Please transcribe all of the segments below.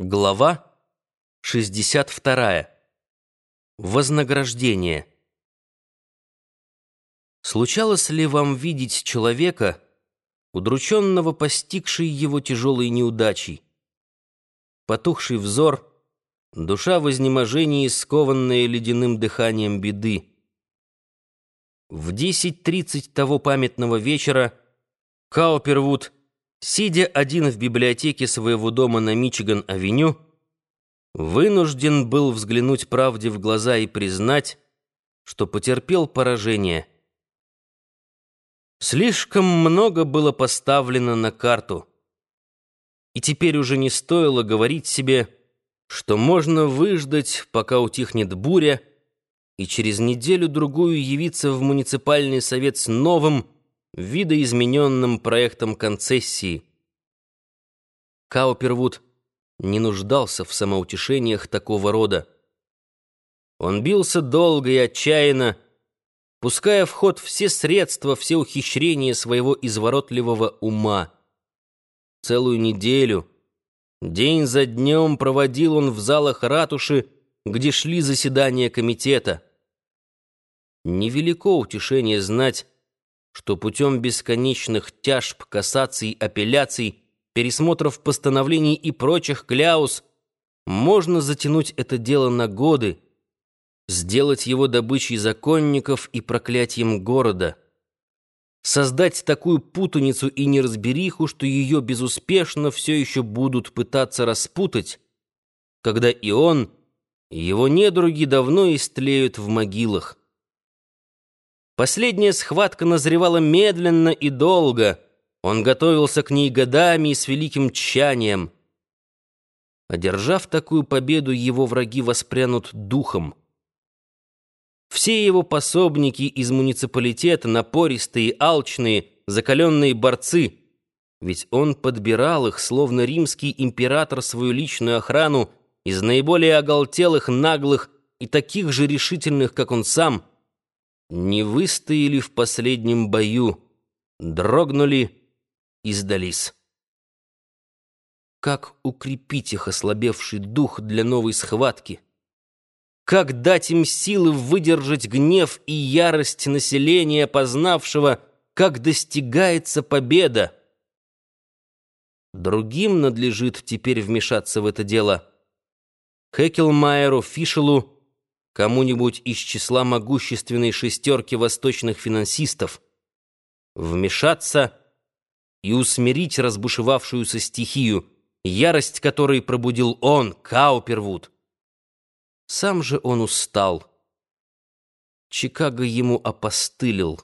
Глава 62. Вознаграждение. Случалось ли вам видеть человека, удрученного постигшей его тяжелой неудачей? Потухший взор, душа в изнеможении, скованная ледяным дыханием беды. В 10.30 того памятного вечера Каупервуд — Сидя один в библиотеке своего дома на Мичиган-авеню, вынужден был взглянуть правде в глаза и признать, что потерпел поражение. Слишком много было поставлено на карту. И теперь уже не стоило говорить себе, что можно выждать, пока утихнет буря, и через неделю-другую явиться в муниципальный совет с новым, видоизмененным проектом концессии. Каупервуд не нуждался в самоутешениях такого рода. Он бился долго и отчаянно, пуская в ход все средства, все ухищрения своего изворотливого ума. Целую неделю, день за днем проводил он в залах ратуши, где шли заседания комитета. Невелико утешение знать, что путем бесконечных тяжб, кассаций, апелляций, пересмотров постановлений и прочих кляус можно затянуть это дело на годы, сделать его добычей законников и проклятием города, создать такую путаницу и неразбериху, что ее безуспешно все еще будут пытаться распутать, когда и он, и его недруги давно истлеют в могилах. Последняя схватка назревала медленно и долго. Он готовился к ней годами и с великим тщанием. Одержав такую победу, его враги воспрянут духом. Все его пособники из муниципалитета, напористые, алчные, закаленные борцы, ведь он подбирал их, словно римский император, свою личную охрану из наиболее оголтелых, наглых и таких же решительных, как он сам — не выстояли в последнем бою, дрогнули и сдались. Как укрепить их ослабевший дух для новой схватки? Как дать им силы выдержать гнев и ярость населения, познавшего, как достигается победа? Другим надлежит теперь вмешаться в это дело. Хекелмайеру, Фишелу — кому-нибудь из числа могущественной шестерки восточных финансистов, вмешаться и усмирить разбушевавшуюся стихию, ярость которой пробудил он, Каупервуд. Сам же он устал. Чикаго ему опостылил.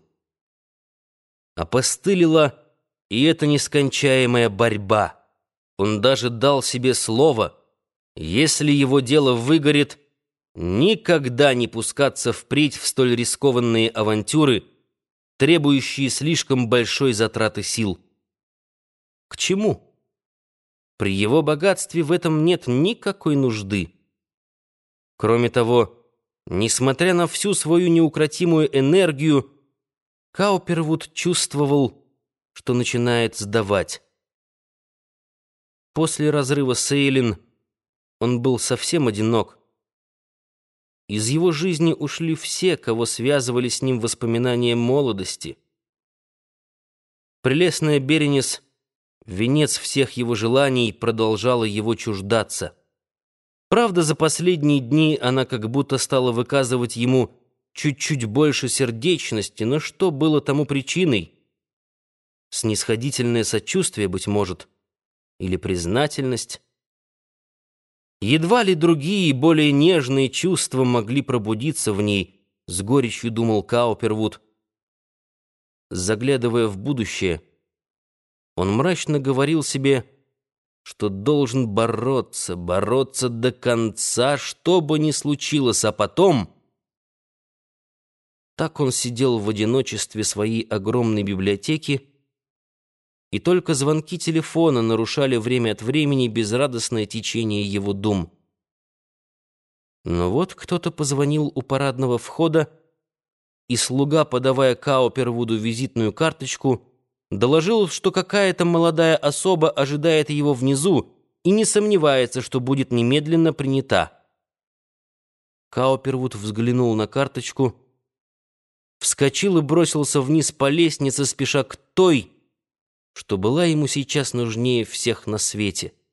Опостылила и эта нескончаемая борьба. Он даже дал себе слово, если его дело выгорит — никогда не пускаться впредь в столь рискованные авантюры, требующие слишком большой затраты сил. К чему? При его богатстве в этом нет никакой нужды. Кроме того, несмотря на всю свою неукротимую энергию, Каупервуд чувствовал, что начинает сдавать. После разрыва с Эйлин он был совсем одинок. Из его жизни ушли все, кого связывали с ним воспоминания молодости. Прелестная Беренис, венец всех его желаний, продолжала его чуждаться. Правда, за последние дни она как будто стала выказывать ему чуть-чуть больше сердечности, но что было тому причиной? Снисходительное сочувствие, быть может, или признательность? Едва ли другие, более нежные чувства могли пробудиться в ней, с горечью думал Каупервуд. Заглядывая в будущее, он мрачно говорил себе, что должен бороться, бороться до конца, что бы ни случилось, а потом... Так он сидел в одиночестве своей огромной библиотеки, и только звонки телефона нарушали время от времени безрадостное течение его дум. Но вот кто-то позвонил у парадного входа, и слуга, подавая Каупервуду визитную карточку, доложил, что какая-то молодая особа ожидает его внизу, и не сомневается, что будет немедленно принята. Каупервуд взглянул на карточку, вскочил и бросился вниз по лестнице, спеша к той, что была ему сейчас нужнее всех на свете —